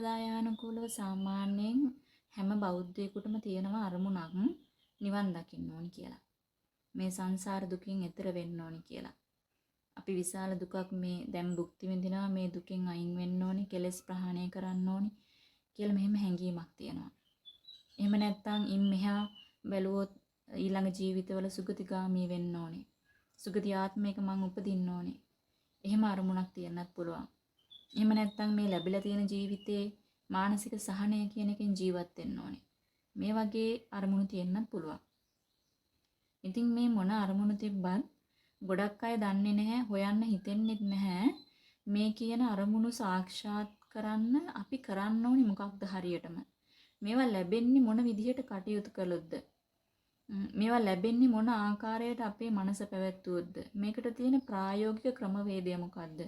තෙරුවන් සරණයි. සම්ප්‍රදායානුකූලව සාමාන්‍යයෙන් හැම බෞද්ධයෙකුටම තියෙනවා අරමුණක් නිවන් දකින්න ඕනි කියලා. මේ සංසාර දුකින් එතර වෙන්න ඕනි කියලා. අපි විශාල දුකක් මේ දැන් භුක්ති විඳිනවා මේ දුකෙන් අයින් වෙන්න ඕනි, කෙලෙස් ප්‍රහාණය කරන්න ඕනි කියලා මෙහෙම හැඟීමක් තියෙනවා. එහෙම නැත්නම් ඉන් මෙහා බැලුවොත් ඊළඟ ජීවිතවල සුගතිගාමී වෙන්න ඕනේ. සුගති ආත්මයක මං උපදින්න ඕනේ. එහෙම අරමුණක් තියෙන්නත් පුළුවන්. එහෙම නැත්නම් මේ ලැබිලා තියෙන ජීවිතේ මානසික සහනය කියන එකෙන් ජීවත් වෙන්න ඕනේ. මේ වගේ අරමුණු තියෙන්නත් පුළුවන්. ඉතින් මේ මොන අරමුණු තිබ්බත් ගොඩක් අය දන්නේ නැහැ, හොයන්න හිතෙන්නෙත් නැහැ. මේ කියන අරමුණු සාක්ෂාත් කරන්න අපි කරන්න ඕනි මොකක්ද හරියටම. මේවා ලැබෙන්නේ මොන විදිහට කටයුතු කළොත්ද? මේවා ලැබෙන්නේ මොන ආකාරයට අපේ මනස පැවැත්වුවොත්ද මේකට තියෙන ප්‍රායෝගික ක්‍රමවේදය මොකද්ද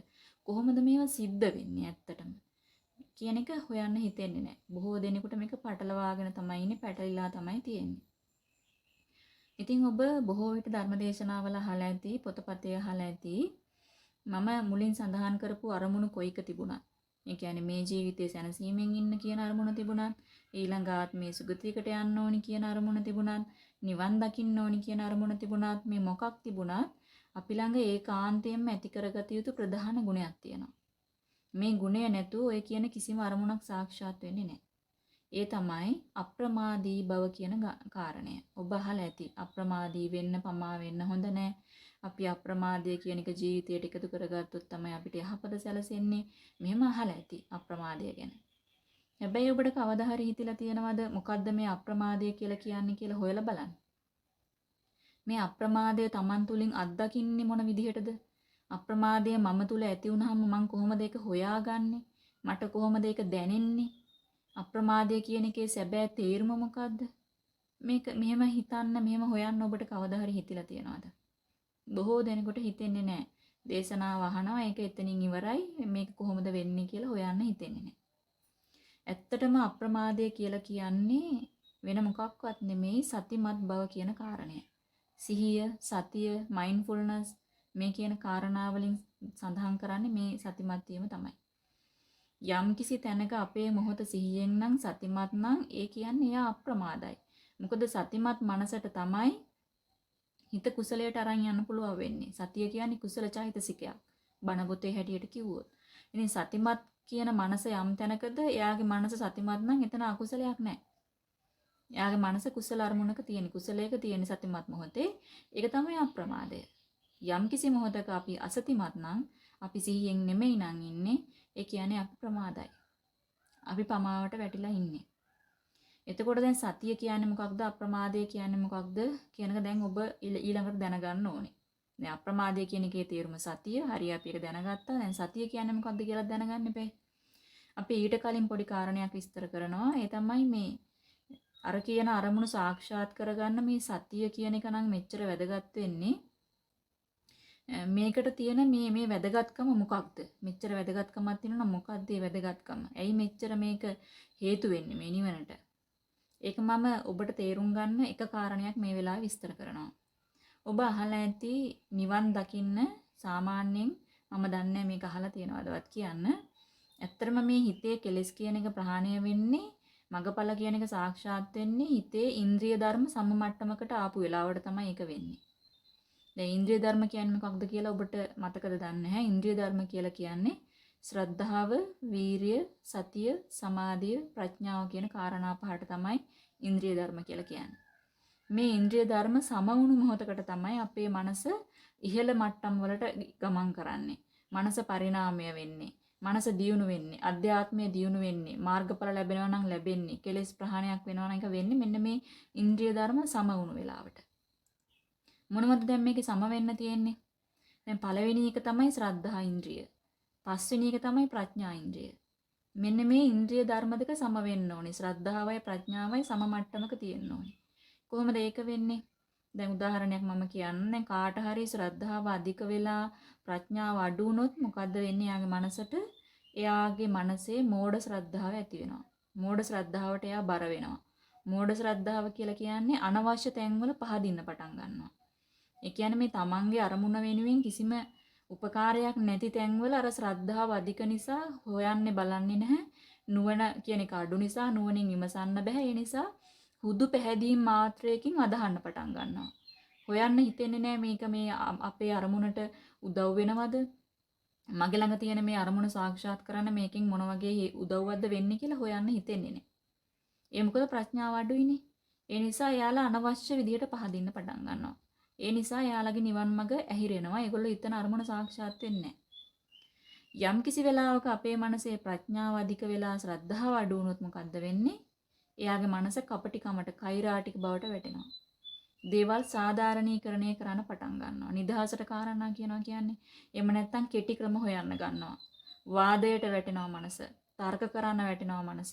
කොහොමද මේවා සිද්ධ වෙන්නේ ඇත්තටම? කියන එක හොයන්න හිතෙන්නේ නැහැ බොහෝ දෙනෙකුට මේක පටලවාගෙන තමයි ඉන්නේ පැටලිලා තමයි තියෙන්නේ. ඉතින් ඔබ බොහෝ විට ධර්මදේශනාවල අහලා ඇති පොතපතේ අහලා ඇති මම මුලින් සඳහන් කරපු අරමුණු කොයික තිබුණත් ඒ කියන්නේ මේ ජීවිතයේ සැනසීමෙන් ඉන්න කියන අරමුණ තිබුණත් ඊළඟ ආත්මයේ සුගතියකට යන්න ඕනි කියන අරමුණ තිබුණත් නිවන් දකින්න ඕනි කියන අරමුණ තිබුණත් මේ මොකක් තිබුණත් අපි ළඟ ඒකාන්තයෙන්ම ඇති කරගත යුතු ප්‍රධාන ගුණයක් තියෙනවා. මේ ගුණය නැතුව ඔය කියන කිසිම අරමුණක් සාක්ෂාත් වෙන්නේ නැහැ. ඒ තමයි අප්‍රමාදී බව කියන කාරණය. ඔබ අහලා ඇති අප්‍රමාදී වෙන්න පමා වෙන්න හොඳ නැහැ. අපි අප්‍රමාදය කියන එක ජීවිතයට එකතු කරගත්තොත් තමයි අපිට යහපත සැලසෙන්නේ. මෙහෙම අහලා ඇති අප්‍රමාදය ගැන. හැබැයි ඔබට කවදා හරි හිතිලා තියෙනවද මොකද්ද මේ අප්‍රමාදය කියලා කියන්නේ කියලා හොයලා බලන්න. මේ අප්‍රමාදය Taman තුලින් අත්දකින්නේ මොන විදිහටද? අප්‍රමාදය මම තුල ඇති වුනහම මම කොහොමද ඒක හොයාගන්නේ? මට කොහොමද ඒක දැනෙන්නේ? අප්‍රමාදය කියන එකේ සැබෑ තේරුම මොකද්ද? මේක මෙහෙම හිතන්න මෙහෙම හොයන්න ඔබට කවදා හරි හිතිලා තියෙනවද? බොහෝ දෙනෙකුට හිතෙන්නේ නැහැ. දේශනාව අහනවා ඒක එතනින් ඉවරයි. මේක කොහොමද වෙන්නේ කියලා හොයන්න හිතෙන්නේ නැහැ. ඇත්තටම අප්‍රමාදය කියලා කියන්නේ වෙන මොකක්වත් නෙමෙයි සතිමත් බව කියන කාරණය. සිහිය, සතිය, මයින්ඩ්ෆුල්නස් මේ කියන කාරණා වලින් සඳහන් කරන්නේ මේ සතිමත් වීම තමයි. යම් කිසි තැනක අපේ මොහොත සිහියෙන් නම් සතිමත් නම් ඒ කියන්නේ එයා අප්‍රමාදයි. මොකද සතිමත් මනසට තමයි හිත කුසලයට අරන් යන්න පුළුවන් වෙන්නේ. සතිය කියන්නේ කුසල චෛතසිකයක්. බණ පොතේ හැටියට කිව්වොත්. ඉතින් සතිමත් කියන මනස යම් තැනකද එයාගේ මනස සතිමත් නම් එතන අකුසලයක් නැහැ. එයාගේ මනස කුසල අරමුණක තියෙන කුසලයක තියෙන සතිමත් මොහොතේ ඒක තමයි අප්‍රමාදය. යම් කිසි මොහොතක අපි අසතිමත් නම් අපි සිහියෙන් නෙමෙයි නම් ඉන්නේ ඒ කියන්නේ අප්‍රමාදයි. අපි පමාවට වැටිලා ඉන්නේ. එතකොට දැන් සතිය කියන්නේ මොකක්ද අප්‍රමාදය කියන්නේ මොකක්ද කියන එක දැන් ඔබ ඊළඟට දැනගන්න ඕනේ. දැන් අප්‍රමාදය කියන එකේ තේරුම සතිය. හරි අපි ඒක දැනගත්තා. දැන් සතිය කියන්නේ මොකක්ද කියලා දැනගන්න එපේ. අපි ඊට කලින් පොඩි කාරණයක් විස්තර කරනවා. ඒ තමයි මේ අර කියන අරමුණු සාක්ෂාත් කරගන්න මේ සතිය කියන එක නම් මෙච්චර වැදගත් වෙන්නේ. මේකට තියෙන මේ මේ වැදගත්කම මොකක්ද? මෙච්චර වැදගත්කමක් තියෙනවා මොකක්ද මේ වැදගත්කම? ඇයි මෙච්චර මේක හේතු වෙන්නේ මේ නිවනට? ඒක මම ඔබට තේරුම් ගන්න එක කාරණයක් මේ වෙලාවේ විස්තර කරනවා. ඔබ අහලා ඇති නිවන් දකින්න සාමාන්‍යයෙන් මම දන්නේ මේක අහලා තියෙනවදවත් කියන්න. ඇත්තටම මේ හිතේ කෙලෙස් කියන එක ප්‍රහාණය වෙන්නේ මගපල කියන එක සාක්ෂාත් වෙන්නේ හිතේ ඉන්ද්‍රිය ධර්ම සමමට්ටමකට ආපු වෙලාවට තමයි ඒක වෙන්නේ. දැන් ඉන්ද්‍රිය ධර්ම කියන්නේ මොකක්ද කියලා ඔබට මතකද දන්නේ නැහැ. ඉන්ද්‍රිය ධර්ම කියලා කියන්නේ ශ්‍රද්ධාව, වීරිය, සතිය, සමාධිය, ප්‍රඥාව කියන කාරණා පහට තමයි ඉන්ද්‍රිය ධර්ම කියලා කියන්නේ. මේ ඉන්ද්‍රිය ධර්ම සම වුණු මොහොතකට තමයි අපේ මනස ඉහළ මට්ටම් වලට ගමන් කරන්නේ. මනස පරිණාමය වෙන්නේ. මනස දියුණු වෙන්නේ. අධ්‍යාත්මය දියුණු වෙන්නේ. මාර්ගඵල ලැබෙනවා නම් ලැබෙන්නේ. කෙලෙස් ප්‍රහාණයක් වෙනවා නම් ඒක වෙන්නේ මෙන්න මේ ඉන්ද්‍රිය ධර්ම සම වුණු වෙලාවට. මොනවද දැන් මේකේ සම වෙන්න තියෙන්නේ? දැන් පළවෙනි එක තමයි ශ්‍රද්ධා ඉන්ද්‍රිය. පස්වෙනි එක තමයි ප්‍රඥා ඉන්ද්‍රිය. මෙන්න මේ ඉන්ද්‍රිය ධර්ම දෙක සම වෙන්න ඕනේ. ශ්‍රද්ධාවයි ප්‍රඥාවයි සම මට්ටමක තියෙන්න ඕනේ. කොහොමද ඒක වෙන්නේ? දැන් උදාහරණයක් මම කියන්නම්. දැන් කාට හරි ශ්‍රද්ධාව අධික වෙලා ප්‍රඥාව අඩු වුණොත් මොකද්ද වෙන්නේ? යාගේ මනසට එයාගේ මනසේ මෝඩ ශ්‍රද්ධාව ඇති වෙනවා. මෝඩ ශ්‍රද්ධාවට එයා බර වෙනවා. මෝඩ ශ්‍රද්ධාව කියලා කියන්නේ අනවශ්‍ය තැන්වල පහදින්න පටන් ගන්නවා. ඒ කියන්නේ මේ තමන්ගේ අරමුණ වෙනුවෙන් කිසිම උපකාරයක් නැති තැන්වල අර ශ්‍රද්ධාව අධික නිසා හොයන්නේ බලන්නේ නැහැ. නුවණ කියන එක අඩු නිසා නුවණින් විමසන්න බෑ. ඒ නිසා හුදු පැහැදීම් මාත්‍රයකින් අදහන්න පටන් ගන්නවා. හොයන්න හිතෙන්නේ නැහැ මේක මේ අපේ අරමුණට උදව් වෙනවද? මගේ ළඟ තියෙන මේ අරමුණ සාක්ෂාත් කරන්න මේකෙන් මොන වගේ උදව්වක්ද වෙන්නේ කියලා හොයන්න හිතෙන්නේ නැහැ. ඒ මොකද ප්‍රඥාව අඩුයිනේ. ඒ නිසා එයාලා අනවශ්‍ය විදියට පහදින්න පටන් ගන්නවා. ඒ නිසා එයාලගේ නිවන් මඟ ඇහිරෙනවා. ඒගොල්ලෝ හිතන අරමුණ සාක්ෂාත් වෙන්නේ යම් කිසි වෙලාවක අපේ මනසේ ප්‍රඥාව අධික වෙලා ශ්‍රද්ධාව අඩු වුණොත් මොකද්ද වෙන්නේ? එයාගේ මනස කපටිකමට කෛරාටික බවට වැටෙනවා. දේවල් සාධාරණීකරණය කරන්න පටන් ගන්නවා. නිදහසට කාරණා කියනවා කියන්නේ එම නැත්තම් කෙටි ක්‍රම හොයන්න ගන්නවා. වාදයට වැටෙනවා මනස. තර්ක කරන්න වැටෙනවා මනස.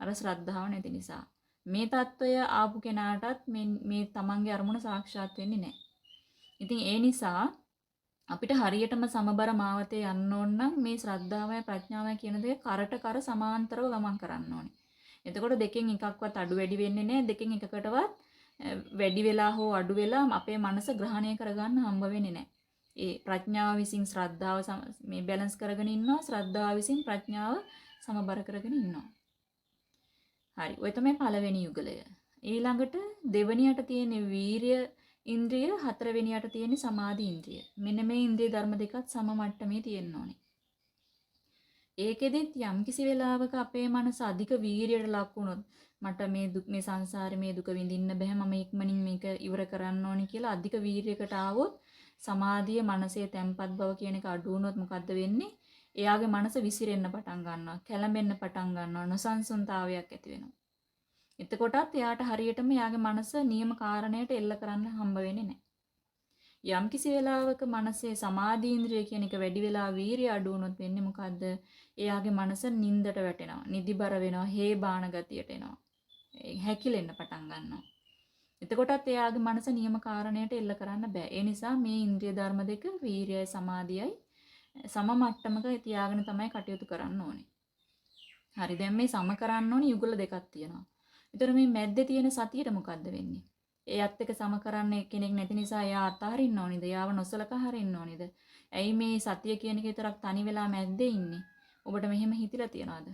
අර ශ්‍රද්ධාව නැති නිසා. මේ తত্ত্বය ආපු කෙනාටත් මේ මේ තමන්ගේ අරමුණ සාක්ෂාත් වෙන්නේ නැහැ. ඉතින් ඒ නිසා අපිට හරියටම සමබර මාවතේ යන්න ඕන නම් මේ ශ්‍රද්ධාවයි ප්‍රඥාවයි කියන දේ කරට කර සමාන්තරව ගමන් කරන්න ඕනේ. එතකොට දෙකෙන් එකක්වත් අඩු වැඩි වෙන්නේ නැහැ. දෙකෙන් එකකටවත් වැඩි වෙලා හෝ අඩු වෙලා අපේ මනස ග්‍රහණය කරගන්න හම්බ වෙන්නේ නැහැ. ඒ ප්‍රඥාව විසින් ශ්‍රද්ධාව මේ බැලන්ස් කරගෙන ඉන්නවා. ශ්‍රද්ධාව විසින් ප්‍රඥාව සමබර කරගෙන ඉන්නවා. හරි. ඔය තමයි පළවෙනි යුගලය. ඊළඟට දෙවැනියට තියෙන වීරිය ඉන්ද්‍රිය, හතරවෙනියට තියෙන සමාධි ඉන්ද්‍රිය. මෙන්න මේ ඉන්ද්‍රිය ධර්ම දෙකත් සම මට්ටමේ තියෙන්න ඕනේ. ඒකෙදිත් යම් කිසි වෙලාවක අපේ මනස අධික වීරියට ලක් වුණොත් මට මේ දුක් මේ සංසාරේ මේ දුක විඳින්න බෑ මම ඉක්මනින් මේක ඉවර කරන්න ඕනි කියලා අධික වීරියකට ආවොත් සමාධිය මනසේ තැම්පත් බව කියන එක අඩු වුණොත් මොකද්ද වෙන්නේ? එයාගේ මනස විසිරෙන්න පටන් ගන්නවා, කැළඹෙන්න පටන් ගන්නවා, නොසන්සුන්තාවයක් ඇති වෙනවා. එතකොටත් එයාට හරියටම එයාගේ මනස නියම කාරණයට එල්ල කරන්න හම්බ වෙන්නේ නැහැ. යම් කිසි වෙලාවක මනසේ සමාධි ඉන්ද්‍රිය කියන එක වැඩි වෙලා වීරිය අඩු වුණොත් වෙන්නේ මොකද්ද? එයාගේ මනස නින්දට වැටෙනවා, නිදිබර වෙනවා, හේබාන ගතියට එනවා. හැකිලෙන්න පටන් ගන්නවා. එතකොටත් එයාගේ මනස නියම කාරණයට එල්ල කරන්න බෑ. ඒ නිසා මේ ඉන්ද්‍රිය ධර්ම දෙක වීරියයි සමාධියයි සම මට්ටමක තියාගෙන තමයි කටයුතු කරන්න ඕනේ. හරි දැන් මේ සම කරන්න ඕනේ යුගල දෙකක් තියෙනවා. ඒතර මේ මැද්දේ තියෙන සතියට මොකද්ද වෙන්නේ? එයත් එක්ක සම කරන්න කෙනෙක් නැති නිසා එයා අතහරින්න ඕනිද? එයාව නොසලකා හරින්න ඕනිද? ඇයි මේ සතිය කියන එක විතරක් තනි වෙලා මැද්දේ ඉන්නේ? ඔබට මෙහෙම හිතිලා තියනවද?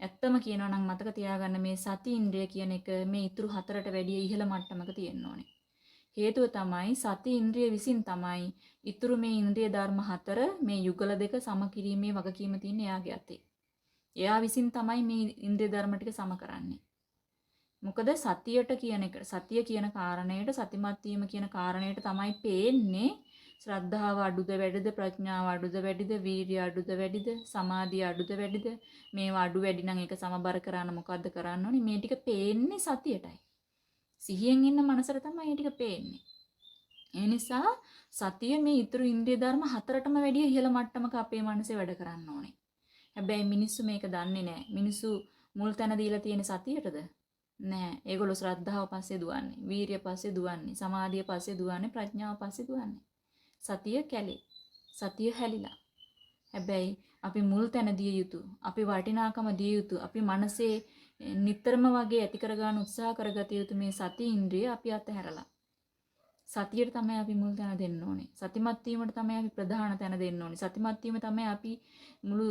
ඇත්තම කියනවා නම් මතක තියාගන්න මේ සති ඉන්ද්‍රිය කියන එක මේ ඊතුරු හතරට වැඩිය ඉහළ මට්ටමක තියෙන්න ඕනේ. හේතුව තමයි සති ඉන්ද්‍රිය විසින් තමයි ඊතුරු මේ ඉන්ද්‍රිය ධර්ම හතර මේ යුගල දෙක සම කිරීමේ වගකීම තියෙන එයාගේ අතේ. එයා විසින් තමයි මේ ඉන්ද්‍රිය ධර්ම ටික සම කරන්නේ. මොකද සතියට කියන එක සතිය කියන කාරණයට සතිමත් වීම කියන කාරණයට තමයි පේන්නේ ශ්‍රද්ධාව අඩුද වැඩිද ප්‍රඥාව අඩුද වැඩිද වීරිය අඩුද වැඩිද සමාධිය අඩුද වැඩිද මේවා අඩු වැඩි නම් ඒක සමබර කරන්න මොකද්ද කරන්න ඕනේ මේ ටික පේන්නේ සතියටයි සිහියෙන් ඉන්න මනසට තමයි මේ ටික පේන්නේ. ඒ නිසා සතිය මේ ඊතුරු ඉන්ද්‍රිය ධර්ම හතරටම වැඩිය ඉහළ මට්ටමක අපේ මනසේ වැඩ කරන්න ඕනේ. හැබැයි මිනිස්සු මේක දන්නේ නැහැ. මිනිස්සු මුල් තැන දීලා තියෙන සතියටද? නෑ. ඒගොල්ලෝ ශ්‍රද්ධාව පස්සේ දුවන්නේ, වීරිය පස්සේ දුවන්නේ, සමාධිය පස්සේ දුවන්නේ, ප්‍රඥාව පස්සේ දුවන්නේ. සතිය කැලේ. සතිය හැලිලා. හැබැයි අපි මුල් තැන දිය යුතු, අපි වටිනාකම දිය යුතු, අපි මනසේ නිතරම වගේ ඇති කරගන්න උත්සාහ කරගත යුතු මේ සති ඉන්ද්‍රිය අපි අතහැරලා සතියට තමයි අපි මුල් තැන දෙන්න ඕනේ. සතිමත් වීමට තමයි අපි ප්‍රධාන තැන දෙන්න ඕනේ. සතිමත් වීම තමයි අපි මුළු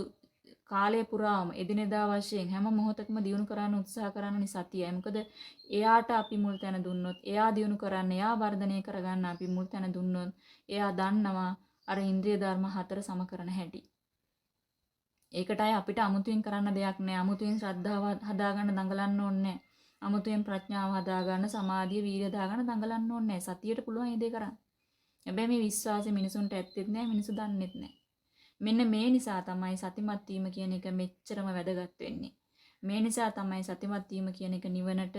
කාලය පුරාම එදිනෙදා වශයෙන් හැම මොහොතකම දියුණු කරන්න උත්සාහ කරන්නේ සතියයි. මොකද එයාට අපි මුල් තැන දුන්නොත්, එයා දියුණු කරන්න, එයා වර්ධනය කරගන්න අපි මුල් තැන දුන්නොත්, එයා දන්නවා අර ඉන්ද්‍රිය ධර්ම හතර සම කරන හැටි. ඒකටයි අපිට අමුතුවෙන් කරන්න දෙයක් නෑ. අමුතුවෙන් ශ්‍රද්ධාව හදාගන්න දඟලන්න ඕනේ නෑ. අමුතුවෙන් ප්‍රඥාව හදාගන්න සමාධිය වීර්ය හදාගන්න දඟලන්න ඕනේ නෑ. සතියට පුළුවන් මේ දේ කරන්න. හැබැයි මේ විශ්වාසය මිනිසුන්ට ඇත්තෙත් නෑ. මිනිසු දන්නෙත් නෑ. මෙන්න මේ නිසා තමයි සතිමත් වීම කියන එක මෙච්චරම වැදගත් වෙන්නේ. මේ නිසා තමයි සතිමත් වීම කියන එක නිවනට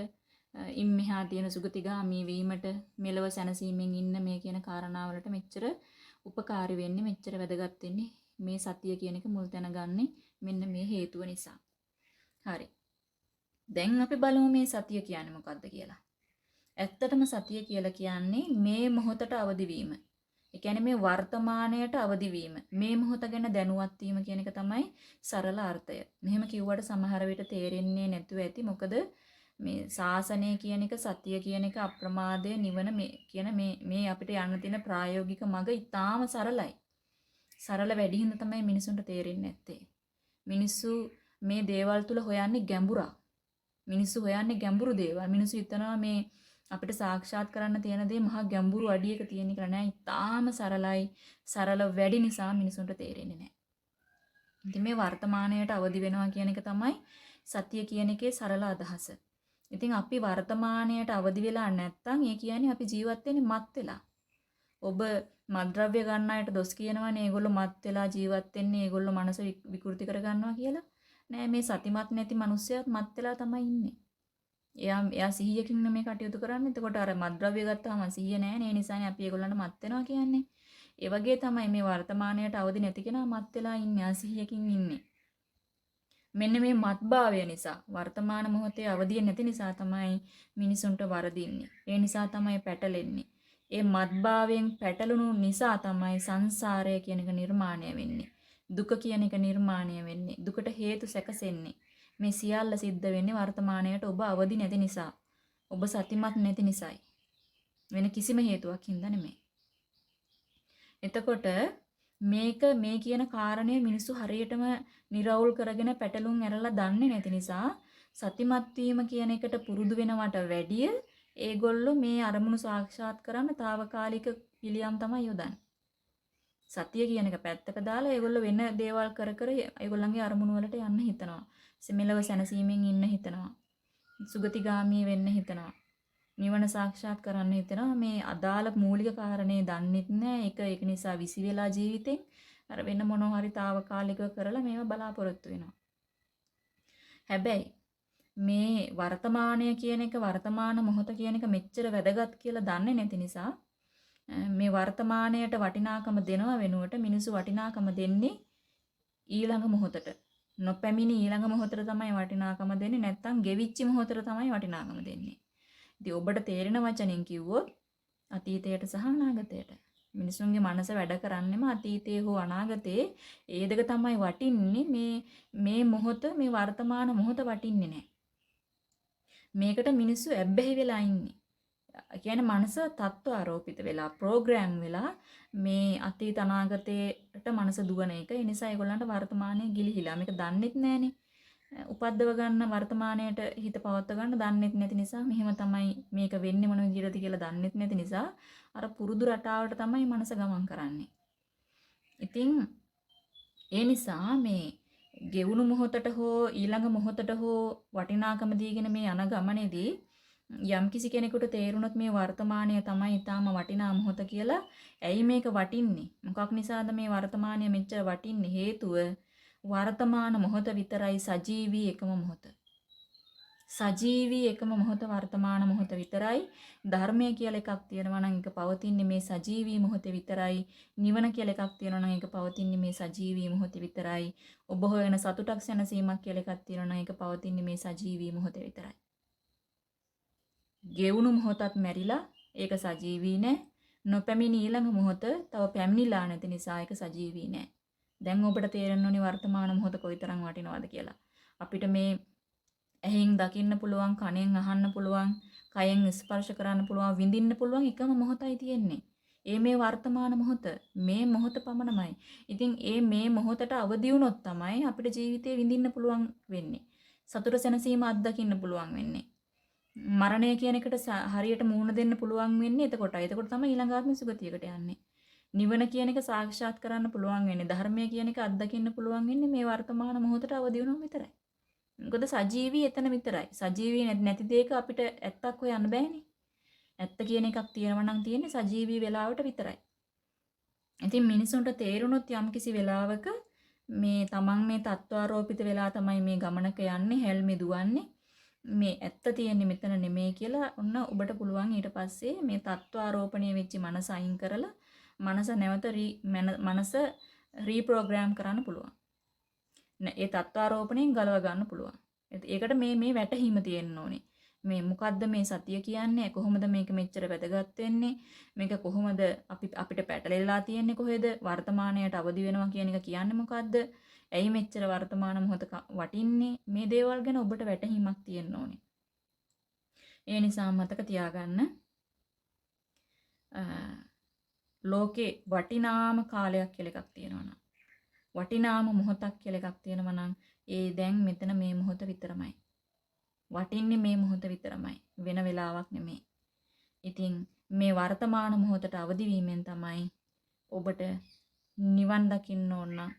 ඉන් මෙහා තියෙන සුගතිගාමී වීමට මෙලව සැනසීමෙන් ඉන්න මේ කියන කාරණාවලට මෙච්චර උපකාරී වෙන්නේ මෙච්චර වැදගත් වෙන්නේ මේ සතිය කියන එක මුල් තැන ගන්නෙ මෙන්න මේ හේතුව නිසා. හරි. දැන් අපි බලමු මේ සතිය කියන්නේ මොකක්ද කියලා. ඇත්තටම සතිය කියලා කියන්නේ මේ මොහොතට අවදි වීම. ඒ කියන්නේ මේ වර්තමාණයට අවදි වීම. මේ මොහොත ගැන දැනුවත් වීම කියන එක තමයි සරල අර්ථය. මෙහෙම කිව්වට සමහර විට තේරෙන්නේ නැතුව ඇති. මොකද මේ සාසනය කියන එක සතිය කියන එක අප්‍රමාදය නිවන මේ කියන මේ මේ අපිට යන්න තියෙන ප්‍රායෝගික මඟ ඊටාම සරලයි. සරල වැඩි හින්දා තමයි මිනිසුන්ට තේරෙන්නේ නැත්තේ. මිනිස්සු මේ දේවල් තුල හොයන්නේ ගැඹුරක්. මිනිස්සු හොයන්නේ ගැඹුරු දේවල්. මිනිස්සු හිතනවා මේ අපිට සාක්ෂාත් කරන්න තියෙන දේ මහා ගැඹුරු අඩියක තියෙන කියලා නෑ. ඉතාලම සරලයි. සරල වැඩි නිසා මිනිසුන්ට තේරෙන්නේ නෑ. ඉතින් මේ වර්තමාණයට අවදි වෙනවා කියන එක තමයි සතිය කියන එකේ සරල අදහස. ඉතින් අපි වර්තමාණයට අවදි වෙලා නැත්තම් ඒ කියන්නේ අපි ජීවත් වෙන්නේ මත් වෙලා. ඔබ මත්ද්‍රව්‍ය ගන්න අයට දොස් කියනවනේ ඒගොල්ලෝ මත් වෙලා ජීවත් වෙන්නේ ඒගොල්ලෝ මනස විකෘති කර ගන්නවා කියලා. නෑ මේ සතිමත් නැති මිනිස්සයත් මත් වෙලා තමයි ඉන්නේ. එයා එයා සිහියකින් මේ කටයුතු කරන්නේ. එතකොට අර මත්ද්‍රව්‍ය ගත්තාම සිහිය නෑ නේ. ඒ නිසානේ අපි ඒගොල්ලන්ට මත් වෙනවා කියන්නේ. ඒ වගේ තමයි මේ වර්තමානයට අවදි නැති කෙනා මත් වෙලා ඉන්නේ. අසිහියකින් ඉන්නේ. මෙන්න මේ මත්භාවය නිසා වර්තමාන මොහොතේ අවදිය නැති නිසා තමයි මිනිසුන්ට වරදින්නේ. ඒ නිසා තමයි පැටලෙන්නේ. ඒ මත්භාවයෙන් පැටලුණු නිසා තමයි සංසාරය කියන එක නිර්මාණය වෙන්නේ. දුක කියන එක නිර්මාණය වෙන්නේ. දුකට හේතු සැකසෙන්නේ. මේ සියල්ල සිද්ධ වෙන්නේ වර්තමාණයට ඔබ අවදි නැති නිසා. ඔබ සතිමත් නැති නිසායි. වෙන කිසිම හේතුවක් හින්දා නෙමෙයි. එතකොට මේක මේ කියන කාරණය මිනිස්සු හරියටම निराවුල් කරගෙන පැටලුම් ඇරලා දන්නේ නැති නිසා සතිමත් වීම කියන එකට පුරුදු වෙනවට වැඩිය ඒගොල්ලෝ මේ අරමුණු සාක්ෂාත් කරන්න తాවකාලික පිළියම් තමයි යොදන්නේ. සතිය කියන එක පැත්තක දාලා ඒගොල්ලෝ වෙන දේවල් කර කර ඒගොල්ලන්ගේ අරමුණු වලට යන්න හිතනවා. සෙමෙලව සැනසීමෙන් ඉන්න හිතනවා. සුගතිගාමී වෙන්න හිතනවා. නිවන සාක්ෂාත් කරන්න හිතනවා. මේ අදාළ මූලික කාරණේ දන්නෙත් නෑ. ඒක ඒක නිසා විසි වෙලා ජීවිතෙන් අර වෙන මොනවා හරි తాවකාලිකව කරලා මේව බලාපොරොත්තු වෙනවා. හැබැයි මේ වර්තමානය කියන එක වර්තමාන මොහොත කියන එක මෙච්චර වැදගත් කියලා දන්නේ නැති නිසා මේ වර්තමානයට වටිනාකම දෙනව වෙනුවට මිනිස්සු වටිනාකම දෙන්නේ ඊළඟ මොහොතට. නොපැමිණි ඊළඟ මොහොතට තමයි වටිනාකම දෙන්නේ නැත්නම් ගෙවිච්ච මොහොතට තමයි වටිනාකම දෙන්නේ. ඉතින් ඔබට තේරෙන වචනෙන් කිව්වොත් අතීතයට සහ අනාගතයට. මිනිසුන්ගේ මනස වැඩ කරන්නෙම අතීතයේ හෝ අනාගතයේ ඒ දෙක තමයි වටින්නේ මේ මේ මොහොත මේ වර්තමාන මොහොත වටින්නේ නැහැ. මේකට මිනිස්සු ඇබ්බැහි වෙලා ඉන්නේ. කියන්නේ මනස තත්ත්ව ආරෝපිත වෙලා ප්‍රෝග්‍රෑම් වෙලා මේ අතීත අනාගතයට මනස දුවන එක. ඒ නිසා ඒගොල්ලන්ට වර්තමානයේ ගිලිහිලා මේක දන්නෙත් නැහනේ. උපද්දව ගන්න වර්තමානයට හිත පවත්ව ගන්න දන්නෙත් නැති නිසා මෙහෙම තමයි මේක වෙන්නේ මොන විදිහටද කියලා දන්නෙත් නැති නිසා අර පුරුදු රටාවට තමයි මනස ගමන් කරන්නේ. ඉතින් ඒ නිසා මේ ගෙවුණු මොහොතට හෝ ඊළඟ මොහොතට හෝ වටිනාකම දීගෙන මේ යන ගමනේදී යම්කිසි කෙනෙකුට තේරුණොත් මේ වර්තමානය තමයි ඊටාම වටිනා මොහොත කියලා. ඇයි මේක වටින්නේ? මොකක් නිසාද මේ වර්තමානය මෙච්චර වටින්නේ? හේතුව වර්තමාන මොහොත විතරයි සජීවී එකම මොහොත. සජීවී එකම මොහොත වර්තමාන මොහොත විතරයි. ධර්මය කියලා එකක් තියෙනවා නම් ඒක පවතින්නේ මේ සජීවී මොහොතේ විතරයි. නිවන කියලා එකක් තියෙනවා නම් ඒක පවතින්නේ මේ සජීවී මොහොතේ විතරයි. ඔබ හොයන සතුටක් සැනසීමක් කියලා එකක් තියෙනවා නම් ඒක පවතින්නේ මේ සජීවී මොහොතේ විතරයි. ගෙවුණු මොහොතත් මැරිලා ඒක සජීවී නෑ නොපැමිණි ඊළඟ මොහොත තව පැමිණිලා නැති නිසා ඒක සජීවී නෑ දැන් ඔබට තේරෙන්න ඕනේ වර්තමාන මොහොත කොයිතරම් වටිනවද කියලා අපිට මේ ඇහෙන් දකින්න පුළුවන්, කනෙන් අහන්න පුළුවන්, කයෙන් ස්පර්ශ කරන්න පුළුවන්, විඳින්න පුළුවන් එකම මොහොතයි තියෙන්නේ. ඒ මේ වර්තමාන මොහොත මේ මොහොත පමණමයි. ඉතින් ඒ මේ මොහොතට අවදි වුණොත් තමයි අපිට ජීවිතේ විඳින්න පුළුවන් වෙන්නේ. සතුට සැනසීම අත්දකින්න පුළුවන් වෙන්නේ. මරණය කියන එකට හරියට මුහුණ දෙන්න පුළුවන් වෙන්නේ එතකොටයි. එතකොට තමයි ඊළඟ ආත්ම සුගතියකට යන්නේ. නිවන කියන එක සාක්ෂාත් කරන්න පුළුවන් වෙන්නේ. ධර්මය කියන එක අත්දකින්න පුළුවන් වෙන්නේ මේ වර්තමාන මොහොතට අවදි වුණොත් විතරයි. මොකද සජීවී එතන විතරයි. සජීවී නැති දෙයක අපිට ඇත්තක් හොයන්න බෑනේ. ඇත්ත කියන එකක් තියෙනවා නම් තියෙන්නේ සජීවී වෙලාවට විතරයි. ඉතින් මිනිසුන්ට තේරුණොත් යම්කිසි වෙලාවක මේ තමන් මේ තත්වාරෝපිත වෙලා තමයි මේ ගමනක යන්නේ, හැල්මේ දුවන්නේ. මේ ඇත්ත තියෙන්නේ මෙතන නෙමෙයි කියලා ඔන්න ඔබට පුළුවන් ඊට පස්සේ මේ තත්වාරෝපණය වෙච්ච මනස අයින් කරලා මනස නැවත මනස රීප්‍රෝග්‍රෑම් කරන්න පුළුවන්. ඒ තත්ත්වාරෝපණයෙන් ගලව ගන්න පුළුවන්. ඒකට මේ මේ වැටහීම තියෙන්න ඕනේ. මේ මොකද්ද මේ සතිය කියන්නේ? කොහොමද මේක මෙච්චර වැදගත් වෙන්නේ මේක කොහොමද අපි අපිට පැටලෙලා තියෙන්නේ කොහෙද? වර්තමානයට අවදි වෙනවා කියන එක කියන්නේ මොකද්ද? ඇයි මෙච්චර වර්තමාන මොහොත වටින්නේ? මේ දේවල් ගැන ඔබට වැටහීමක් තියෙන්න ඕනේ. ඒ නිසා මතක තියාගන්න ලෝකේ වටිනාම කාලයක් කියලා එකක් තියෙනවා නම් වටිනාම මොහොතක් කියලා එකක් තියෙනවා නම් ඒ දැන් මෙතන මේ මොහොත විතරමයි. වටින්නේ මේ මොහොත විතරමයි. වෙන වෙලාවක් නෙමෙයි. ඉතින් මේ වර්තමාන මොහොතට අවදි වීමෙන් තමයි ඔබට නිවන් දකින්න ඕන නම්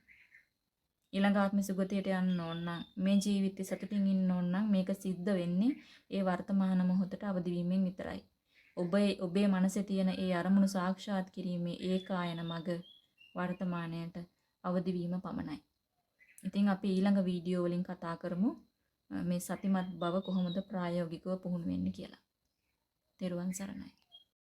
ඊළඟ ආත්ම සුගතියට යන්න ඕන නම් මේ ජීවිතේ සතුටින් ඉන්න ඕන නම් මේක සිද්ධ වෙන්නේ ඒ වර්තමාන මොහොතට අවදි වීමෙන් විතරයි. ඔබේ ඔබේ මනසේ තියෙන ඒ අරමුණු සාක්ෂාත් කිරීමේ ඒකායන මග වර්තමානයට අවදි වීම පමණයි. ඉතින් අපි ඊළඟ වීඩියෝ වලින් කතා කරමු මේ සතිමත් බව කොහොමද ප්‍රායෝගිකව පුහුණු වෙන්නේ කියලා. තෙරුවන් සරණයි.